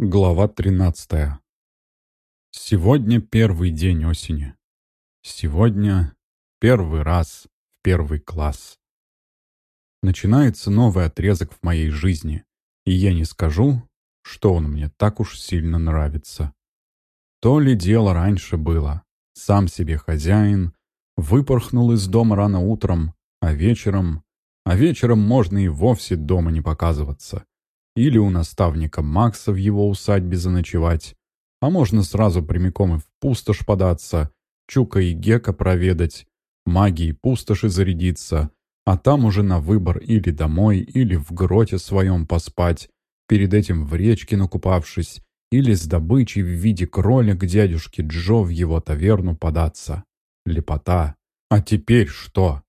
Глава 13. Сегодня первый день осени. Сегодня первый раз в первый класс. Начинается новый отрезок в моей жизни, и я не скажу, что он мне так уж сильно нравится. То ли дело раньше было. Сам себе хозяин, выпорхнул из дома рано утром, а вечером... А вечером можно и вовсе дома не показываться или у наставника Макса в его усадьбе заночевать, а можно сразу прямиком и в пустошь податься, Чука и Гека проведать, магией пустоши зарядиться, а там уже на выбор или домой, или в гроте своем поспать, перед этим в речке накупавшись, или с добычей в виде кроля к дядюшке Джо в его таверну податься. Лепота. А теперь что?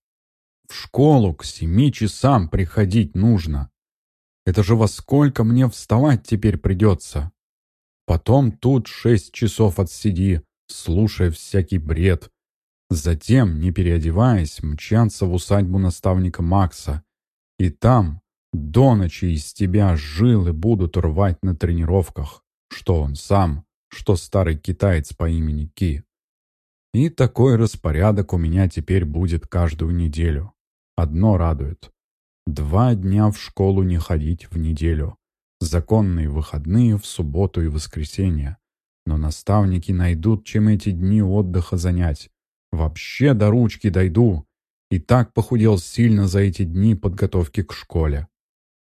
В школу к семи часам приходить нужно. Это же во сколько мне вставать теперь придется? Потом тут шесть часов отсиди, слушая всякий бред. Затем, не переодеваясь, мчаться в усадьбу наставника Макса. И там до ночи из тебя жилы будут рвать на тренировках, что он сам, что старый китаец по имени Ки. И такой распорядок у меня теперь будет каждую неделю. Одно радует. Два дня в школу не ходить в неделю. Законные выходные в субботу и воскресенье. Но наставники найдут, чем эти дни отдыха занять. Вообще до ручки дойду. И так похудел сильно за эти дни подготовки к школе.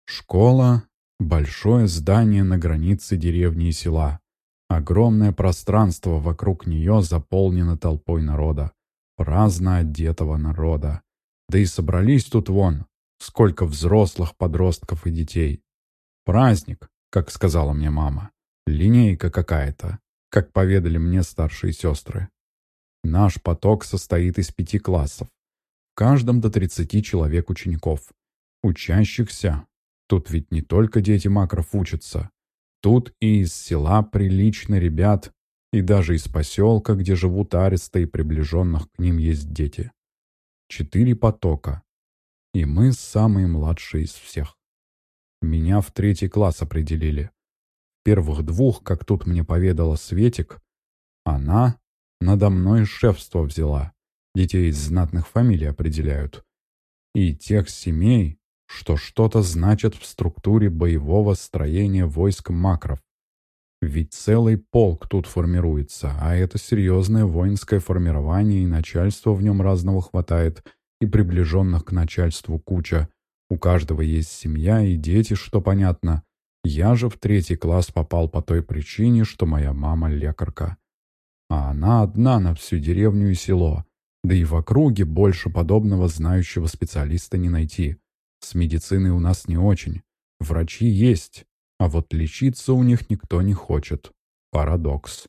Школа — большое здание на границе деревни и села. Огромное пространство вокруг нее заполнено толпой народа. Праздно одетого народа. Да и собрались тут вон, сколько взрослых, подростков и детей. Праздник, как сказала мне мама. Линейка какая-то, как поведали мне старшие сестры. Наш поток состоит из пяти классов. В каждом до 30 человек учеников. Учащихся. Тут ведь не только дети макров учатся. Тут и из села прилично ребят, и даже из поселка, где живут аристы и приближенных к ним есть дети. Четыре потока, и мы самые младшие из всех. Меня в третий класс определили. Первых двух, как тут мне поведала Светик, она надо мной шефство взяла. Детей из знатных фамилий определяют. И тех семей, что что-то значат в структуре боевого строения войск макров. Ведь целый полк тут формируется, а это серьезное воинское формирование, и начальства в нем разного хватает – и приближенных к начальству куча. У каждого есть семья и дети, что понятно. Я же в третий класс попал по той причине, что моя мама лекарка. А она одна на всю деревню и село. Да и в округе больше подобного знающего специалиста не найти. С медициной у нас не очень. Врачи есть, а вот лечиться у них никто не хочет. Парадокс.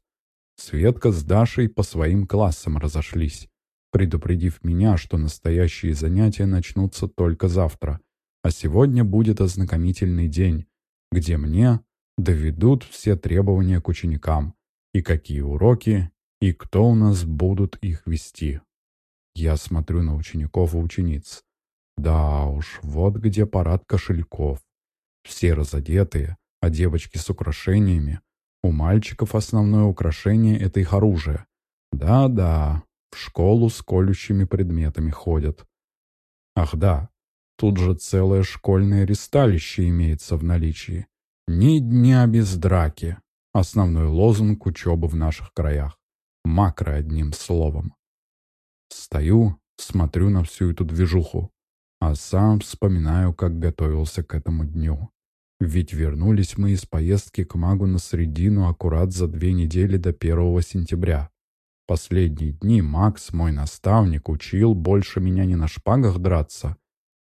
Светка с Дашей по своим классам разошлись предупредив меня, что настоящие занятия начнутся только завтра, а сегодня будет ознакомительный день, где мне доведут все требования к ученикам, и какие уроки, и кто у нас будут их вести. Я смотрю на учеников и учениц. Да уж, вот где парад кошельков. Все разодетые, а девочки с украшениями. У мальчиков основное украшение — это их оружие. Да-да, в школу с колющими предметами ходят. Ах да, тут же целое школьное ресталище имеется в наличии. Ни дня без драки. Основной лозунг учебы в наших краях. Макро одним словом. Стою, смотрю на всю эту движуху, а сам вспоминаю, как готовился к этому дню. Ведь вернулись мы из поездки к магу на средину аккурат за две недели до первого сентября. Последние дни Макс, мой наставник, учил больше меня не на шпагах драться,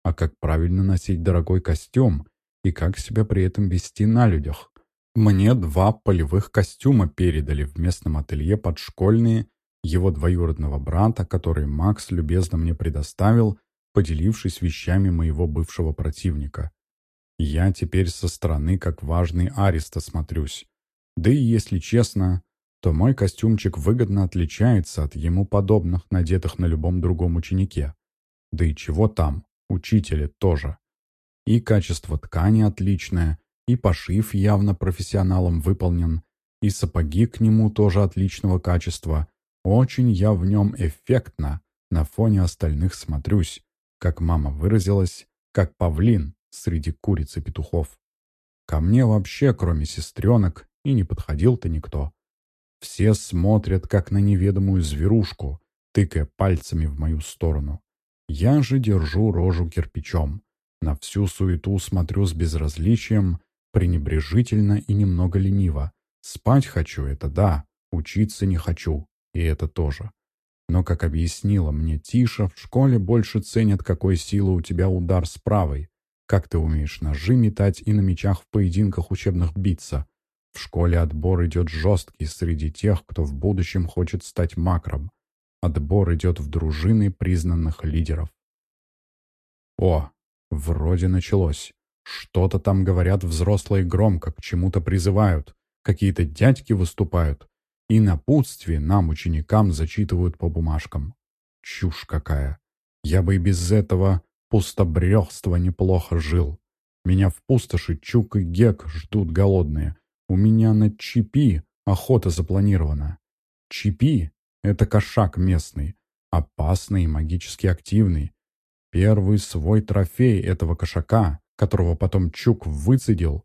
а как правильно носить дорогой костюм и как себя при этом вести на людях. Мне два полевых костюма передали в местном ателье подшкольные его двоюродного брата, который Макс любезно мне предоставил, поделившись вещами моего бывшего противника. Я теперь со стороны как важный ариста смотрюсь. Да и, если честно, то мой костюмчик выгодно отличается от ему подобных, надетых на любом другом ученике. Да и чего там, учителе тоже. И качество ткани отличное, и пошив явно профессионалом выполнен, и сапоги к нему тоже отличного качества. Очень я в нем эффектно, на фоне остальных смотрюсь, как мама выразилась, как павлин среди куриц и петухов. Ко мне вообще, кроме сестренок, и не подходил-то никто. Все смотрят, как на неведомую зверушку, тыкая пальцами в мою сторону. Я же держу рожу кирпичом. На всю суету смотрю с безразличием, пренебрежительно и немного лениво. Спать хочу, это да, учиться не хочу, и это тоже. Но, как объяснила мне Тиша, в школе больше ценят, какой силы у тебя удар с правой, как ты умеешь ножи метать и на мечах в поединках учебных биться. В школе отбор идет жесткий среди тех, кто в будущем хочет стать макром. Отбор идет в дружины признанных лидеров. О, вроде началось. Что-то там говорят взрослые громко, к чему-то призывают. Какие-то дядьки выступают. И напутствие нам, ученикам, зачитывают по бумажкам. Чушь какая. Я бы и без этого пустобрехства неплохо жил. Меня в пустоши Чук и Гек ждут голодные. У меня на Чипи охота запланирована. Чипи — это кошак местный, опасный и магически активный. Первый свой трофей этого кошака которого потом Чук выцедил,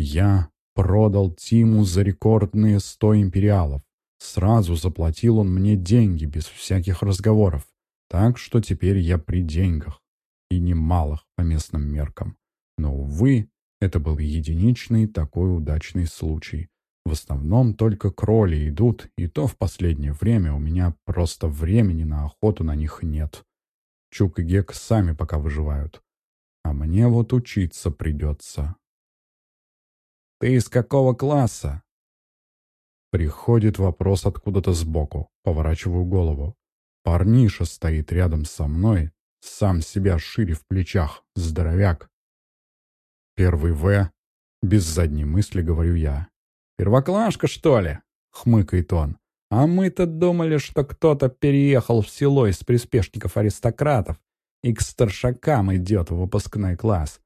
я продал Тиму за рекордные сто империалов. Сразу заплатил он мне деньги, без всяких разговоров. Так что теперь я при деньгах. И немалых по местным меркам. Но, увы, это был единичный такой удачный случай. В основном только кроли идут, и то в последнее время у меня просто времени на охоту на них нет. Чук и Гек сами пока выживают. А мне вот учиться придется. «Ты из какого класса?» Приходит вопрос откуда-то сбоку. Поворачиваю голову. Парниша стоит рядом со мной, сам себя шире в плечах, здоровяк. Первый В. Без задней мысли говорю я. «Первоклашка, что ли?» — хмыкает он. «А мы-то думали, что кто-то переехал в село из приспешников-аристократов и к старшакам идет в выпускной класс.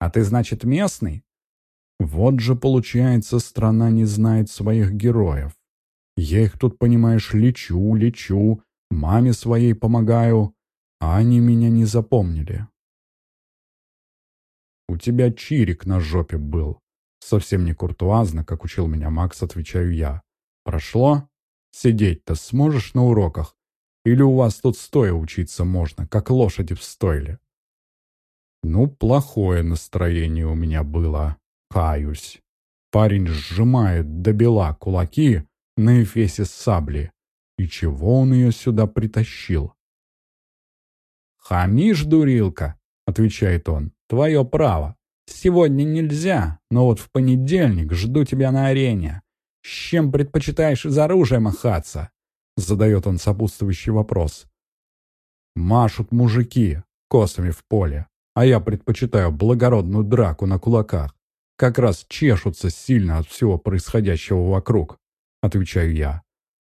А ты, значит, местный? Вот же, получается, страна не знает своих героев. Я их тут, понимаешь, лечу, лечу, маме своей помогаю, а они меня не запомнили. У тебя чирик на жопе был. Совсем не куртуазно, как учил меня Макс, отвечаю я. Прошло? Сидеть-то сможешь на уроках? Или у вас тут стоя учиться можно, как лошади в стойле?» Ну, плохое настроение у меня было, каюсь. Парень сжимает до бела кулаки на эфесе сабли. И чего он ее сюда притащил? «Хамишь, дурилка!» — отвечает он. «Твое право. Сегодня нельзя, но вот в понедельник жду тебя на арене. С чем предпочитаешь из оружия махаться? Задает он сопутствующий вопрос. Машут мужики косами в поле, а я предпочитаю благородную драку на кулаках. Как раз чешутся сильно от всего происходящего вокруг, отвечаю я.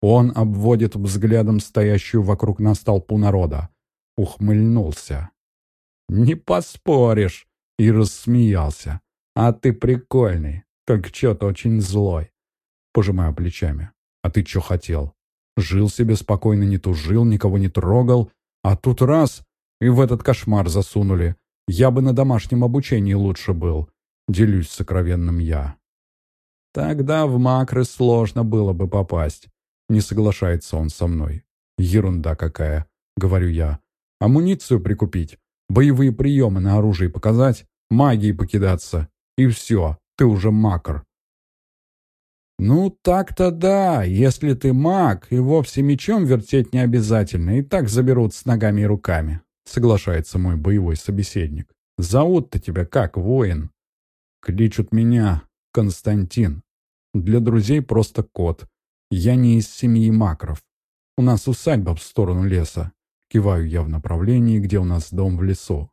Он обводит взглядом стоящую вокруг нас толпу народа. Ухмыльнулся. «Не поспоришь!» И рассмеялся. «А ты прикольный, только что-то очень злой». Пожимаю плечами. «А ты что хотел?» Жил себе спокойно, не тужил, никого не трогал. А тут раз — и в этот кошмар засунули. Я бы на домашнем обучении лучше был. Делюсь сокровенным я. Тогда в макры сложно было бы попасть. Не соглашается он со мной. Ерунда какая, говорю я. Амуницию прикупить, боевые приемы на оружие показать, магией покидаться. И все, ты уже макр. «Ну, так-то да, если ты маг, и вовсе мечом вертеть не обязательно, и так заберут с ногами и руками», — соглашается мой боевой собеседник. «Зовут-то тебя как, воин?» «Кличут меня Константин. Для друзей просто кот. Я не из семьи макров. У нас усадьба в сторону леса. Киваю я в направлении, где у нас дом в лесу.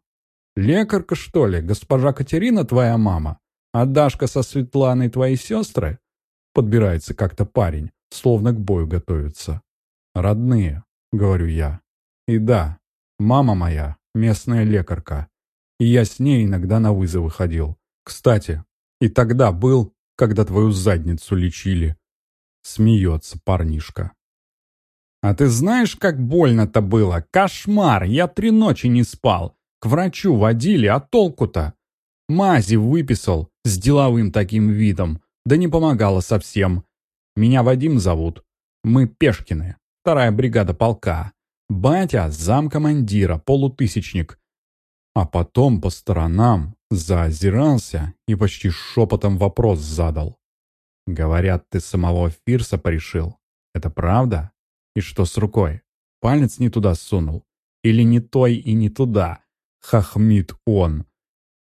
«Лекарка, что ли? Госпожа Катерина твоя мама? А Дашка со Светланой твои сестры?» Подбирается как-то парень, словно к бою готовится. «Родные», — говорю я. И да, мама моя, местная лекарка. И я с ней иногда на вызовы ходил. Кстати, И тогда был, когда твою задницу лечили. Смеется парнишка. А ты знаешь, как больно-то было? Кошмар! Я три ночи не спал. К врачу водили, а толку-то? Мази выписал с деловым таким видом. Да не помогало совсем. Меня Вадим зовут. Мы Пешкины, вторая бригада полка. Батя – замкомандира, полутысячник. А потом по сторонам заозирался и почти шепотом вопрос задал. «Говорят, ты самого Фирса порешил. Это правда? И что с рукой? Палец не туда сунул? Или не той и не туда?» Хахмит он.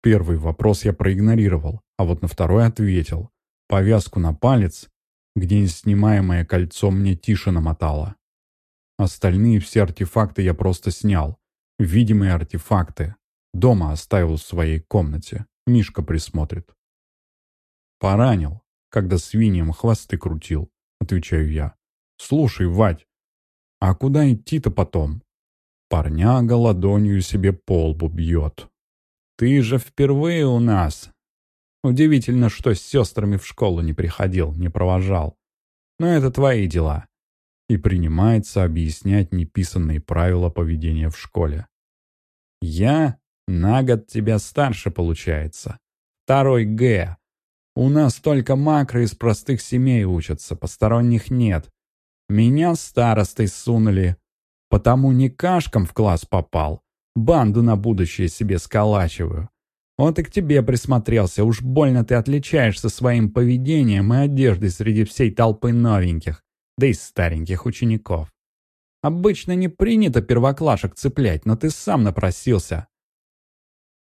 Первый вопрос я проигнорировал, а вот на второй ответил. Повязку на палец, где неснимаемое кольцо мне тише намотало. Остальные все артефакты я просто снял. Видимые артефакты. Дома оставил в своей комнате. Мишка присмотрит. «Поранил, когда свиньям хвосты крутил», — отвечаю я. «Слушай, Вать, а куда идти-то потом?» Парняга ладонью себе по лбу бьет. «Ты же впервые у нас!» Удивительно, что с сестрами в школу не приходил, не провожал. Но это твои дела. И принимается объяснять неписанные правила поведения в школе. Я на год тебя старше, получается. Второй Г. У нас только макро из простых семей учатся, посторонних нет. Меня старостой сунули, потому не кашком в класс попал. Банду на будущее себе сколачиваю. Вот и к тебе присмотрелся, уж больно ты отличаешься своим поведением и одеждой среди всей толпы новеньких, да и стареньких учеников. Обычно не принято первоклашек цеплять, но ты сам напросился.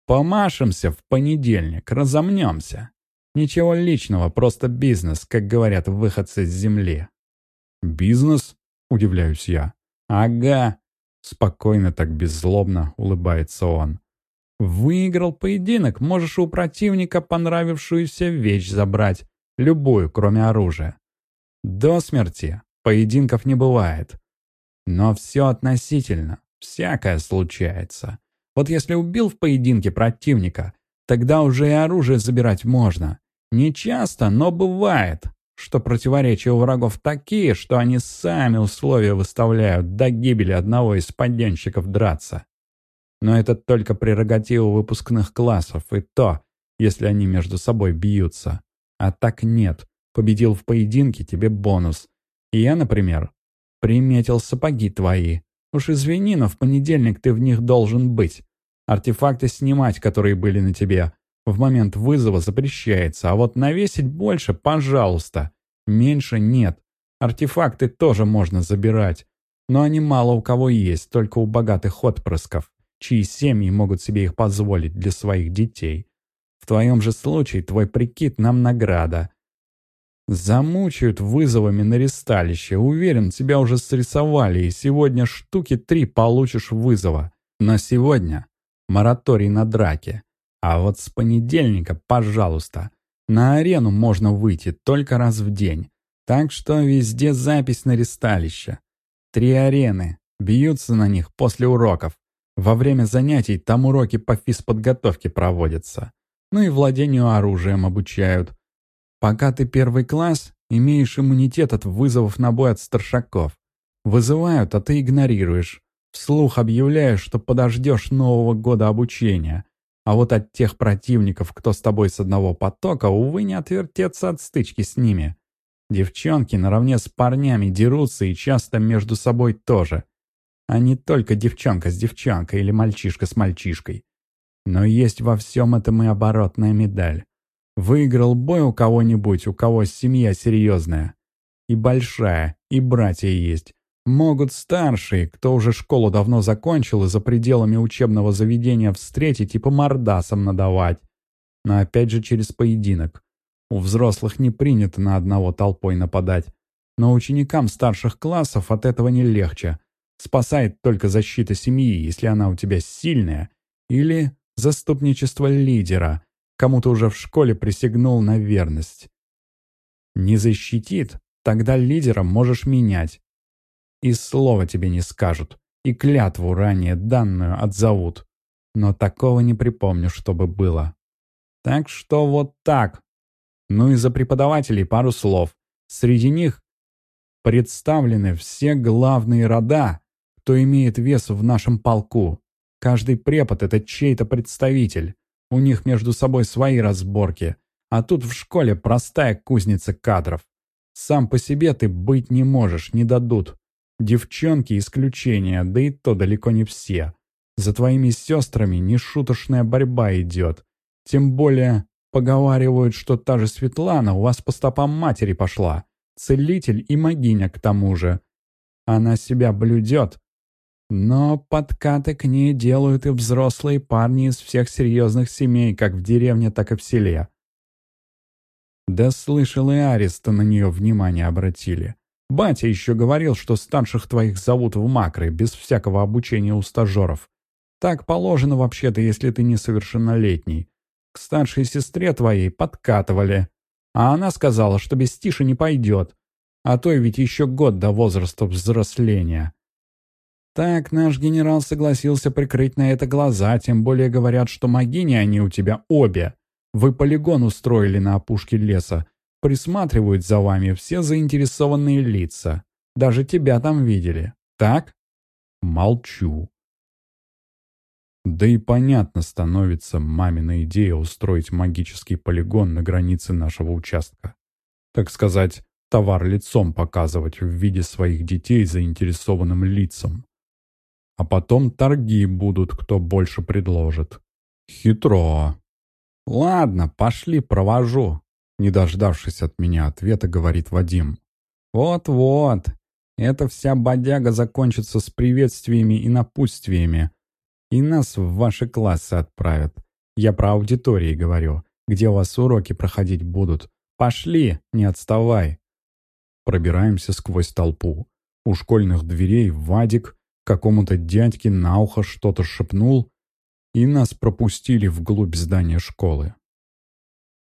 Помашемся в понедельник, разомнемся. Ничего личного, просто бизнес, как говорят выходцы с земли. «Бизнес?» — удивляюсь я. «Ага», — спокойно так беззлобно улыбается он. «Выиграл поединок, можешь у противника понравившуюся вещь забрать, любую, кроме оружия. До смерти поединков не бывает. Но все относительно, всякое случается. Вот если убил в поединке противника, тогда уже и оружие забирать можно. Не часто, но бывает, что противоречия у врагов такие, что они сами условия выставляют до гибели одного из подденщиков драться. Но это только прерогатива выпускных классов, и то, если они между собой бьются. А так нет. Победил в поединке, тебе бонус. И я, например, приметил сапоги твои. Уж извини, но в понедельник ты в них должен быть. Артефакты снимать, которые были на тебе, в момент вызова запрещается, а вот навесить больше, пожалуйста. Меньше нет. Артефакты тоже можно забирать. Но они мало у кого есть, только у богатых отпрысков, чьи семьи могут себе их позволить для своих детей. В твоем же случае твой прикид нам награда. Замучают вызовами на ресталище. Уверен, тебя уже срисовали, и сегодня штуки три получишь вызова. Но сегодня мораторий на драки. А вот с понедельника, пожалуйста, на арену можно выйти только раз в день. Так что везде запись на ресталище. Три арены. Бьются на них после уроков. Во время занятий там уроки по физподготовке проводятся. Ну и владению оружием обучают. Пока ты первый класс, имеешь иммунитет от вызовов на бой от старшаков. Вызывают, а ты игнорируешь. Вслух объявляешь, что подождешь нового года обучения. А вот от тех противников, кто с тобой с одного потока, увы, не отвертеться от стычки с ними. Девчонки наравне с парнями дерутся и часто между собой тоже. А не только девчонка с девчонкой или мальчишка с мальчишкой. Но есть во всем этом и оборотная медаль. Выиграл бой у кого-нибудь, у кого семья серьезная. И большая, и братья есть. Могут старшие, кто уже школу давно закончил и за пределами учебного заведения встретить и по мордасам надавать. Но опять же через поединок. У взрослых не принято на одного толпой нападать. Но ученикам старших классов от этого не легче. Спасает только защита семьи, если она у тебя сильная, или заступничество лидера, кому-то уже в школе присягнул на верность. Не защитит, тогда лидера можешь менять. И слова тебе не скажут, и клятву ранее данную отзовут. Но такого не припомню, чтобы было. Так что вот так, Ну и за преподавателей пару слов. Среди них представлены все главные рода, кто имеет вес в нашем полку. Каждый препод — это чей-то представитель. У них между собой свои разборки. А тут в школе простая кузница кадров. Сам по себе ты быть не можешь, не дадут. Девчонки исключения, да и то далеко не все. За твоими сестрами нешуточная борьба идет. Тем более, поговаривают, что та же Светлана у вас по стопам матери пошла. Целитель и могиня к тому же. Она себя блюдет. Но подкаты к ней делают и взрослые парни из всех серьезных семей, как в деревне, так и в селе. Да слышал и Ареста на нее внимание обратили. Батя еще говорил, что старших твоих зовут в макры, без всякого обучения у стажеров. Так положено вообще-то, если ты несовершеннолетний. К старшей сестре твоей подкатывали. А она сказала, что без Тиши не пойдет. А то ведь еще год до возраста взросления. Так наш генерал согласился прикрыть на это глаза, тем более говорят, что могини они у тебя обе. Вы полигон устроили на опушке леса. Присматривают за вами все заинтересованные лица. Даже тебя там видели. Так? Молчу. Да и понятно становится мамина идея устроить магический полигон на границе нашего участка. Так сказать, товар лицом показывать в виде своих детей заинтересованным лицам. А потом торги будут, кто больше предложит. Хитро. «Ладно, пошли, провожу», — не дождавшись от меня ответа, говорит Вадим. «Вот-вот, эта вся бодяга закончится с приветствиями и напутствиями, и нас в ваши классы отправят. Я про аудитории говорю, где у вас уроки проходить будут. Пошли, не отставай». Пробираемся сквозь толпу. У школьных дверей Вадик какому-то дядьке на ухо что-то шепнул, и нас пропустили вглубь здания школы.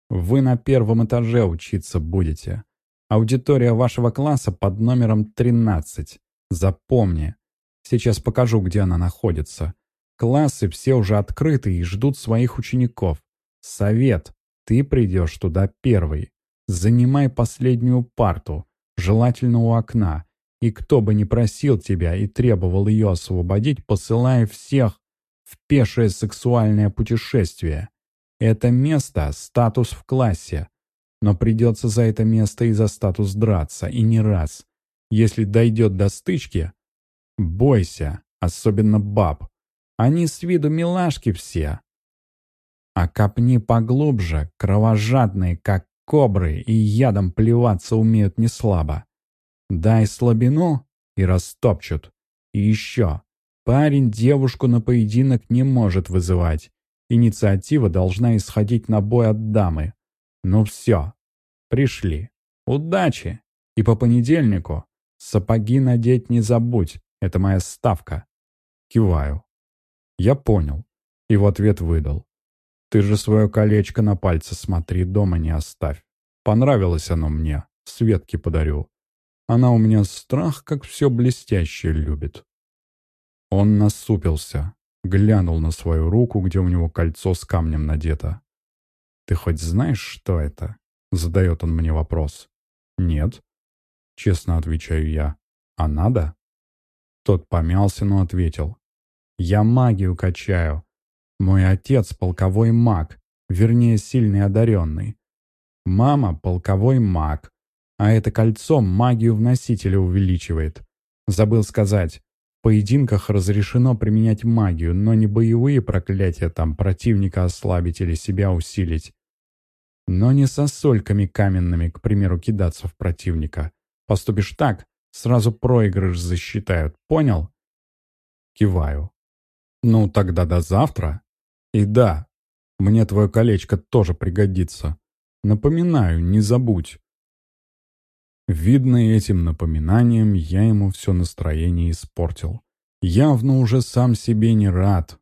Вы на первом этаже учиться будете. Аудитория вашего класса под номером 13. Запомни. Сейчас покажу, где она находится. Классы все уже открыты и ждут своих учеников. Совет. Ты придешь туда первый. Занимай последнюю парту, желательно у окна. И кто бы ни просил тебя и требовал ее освободить, посылай всех в пешее сексуальное путешествие. Это место — статус в классе. Но придется за это место и за статус драться, и не раз. Если дойдет до стычки, бойся, особенно баб. Они с виду милашки все. А копни поглубже, кровожадные, как кобры, и ядом плеваться умеют не слабо. Дай слабину и растопчут. И еще, Парень девушку на поединок не может вызывать. Инициатива должна исходить на бой от дамы. Ну все, пришли. Удачи! И по понедельнику сапоги надеть не забудь, это моя ставка. Киваю. Я понял. И в ответ выдал. Ты же свое колечко на пальце смотри, дома не оставь. Понравилось оно мне, Светке подарю. Она у меня страх, как все блестящее любит. Он насупился, глянул на свою руку, где у него кольцо с камнем надето. «Ты хоть знаешь, что это?» — задает он мне вопрос. «Нет». Честно отвечаю я. «А надо?» Тот помялся, но ответил. «Я магию качаю. Мой отец — полковой маг, вернее, сильный одаренный. Мама — полковой маг, а это кольцо магию в носителе увеличивает. Забыл сказать, поединках разрешено применять магию, но не боевые проклятия там противника ослабить или себя усилить. Но не со сольками каменными, к примеру, кидаться в противника. Поступишь так, сразу проигрыш засчитают. Понял? Киваю. Ну, тогда до завтра. И да, мне твое колечко тоже пригодится. Напоминаю, не забудь. Видно, этим напоминанием я ему все настроение испортил. Явно уже сам себе не рад,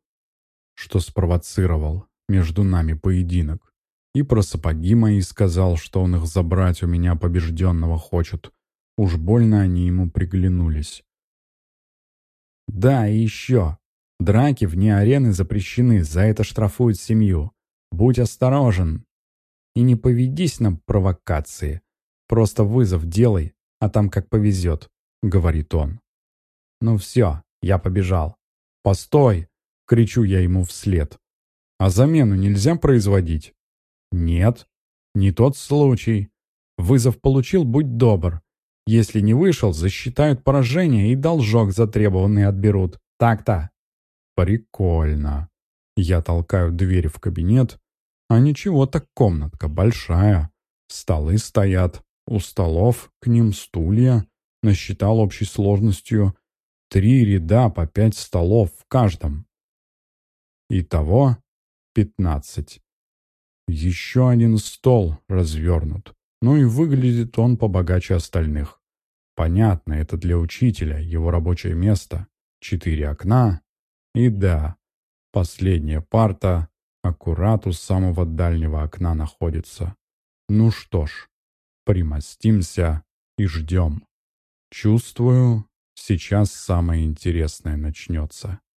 что спровоцировал между нами поединок. И про сапоги мои сказал, что он их забрать у меня побежденного хочет. Уж больно они ему приглянулись. Да, и еще. Драки вне арены запрещены, за это штрафуют семью. Будь осторожен. И не поведись на провокации. Просто вызов делай, а там как повезет», — говорит он. «Ну все, я побежал». «Постой!» — кричу я ему вслед. «А замену нельзя производить?» «Нет, не тот случай. Вызов получил, будь добр. Если не вышел, засчитают поражение и должок затребованный отберут. Так-то». «Прикольно». Я толкаю дверь в кабинет, а ничего так комнатка большая. Столы стоят, у столов к ним стулья. Насчитал общей сложностью три ряда по пять столов в каждом. Итого пятнадцать. Еще один стол развернут. Ну и выглядит он побогаче остальных. Понятно, это для учителя, его рабочее место. Четыре окна. И да, последняя парта аккурат у самого дальнего окна находится. Ну что ж, примостимся и ждем. Чувствую, сейчас самое интересное начнется.